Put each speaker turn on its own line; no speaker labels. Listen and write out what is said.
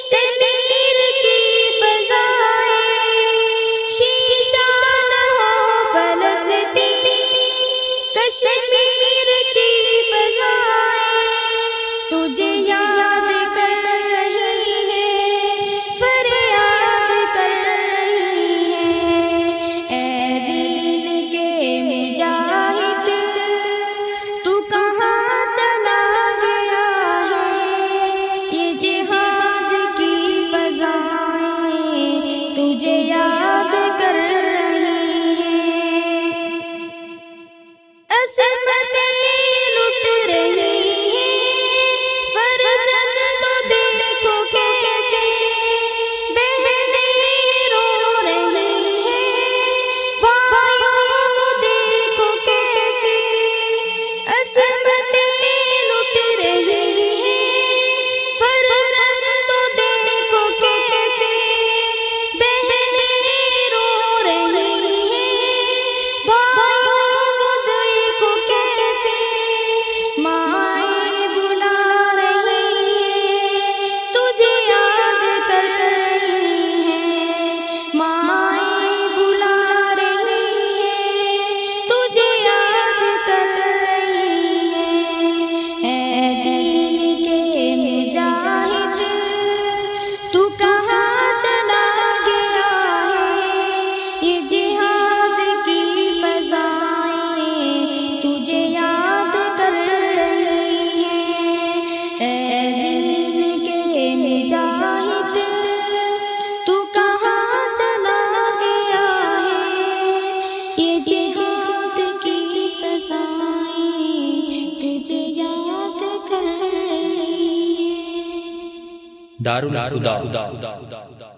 شیر کی فضائیں شیشہ نہ ہو فلسطین۔ کشمیر کی فضائیں
دار الدا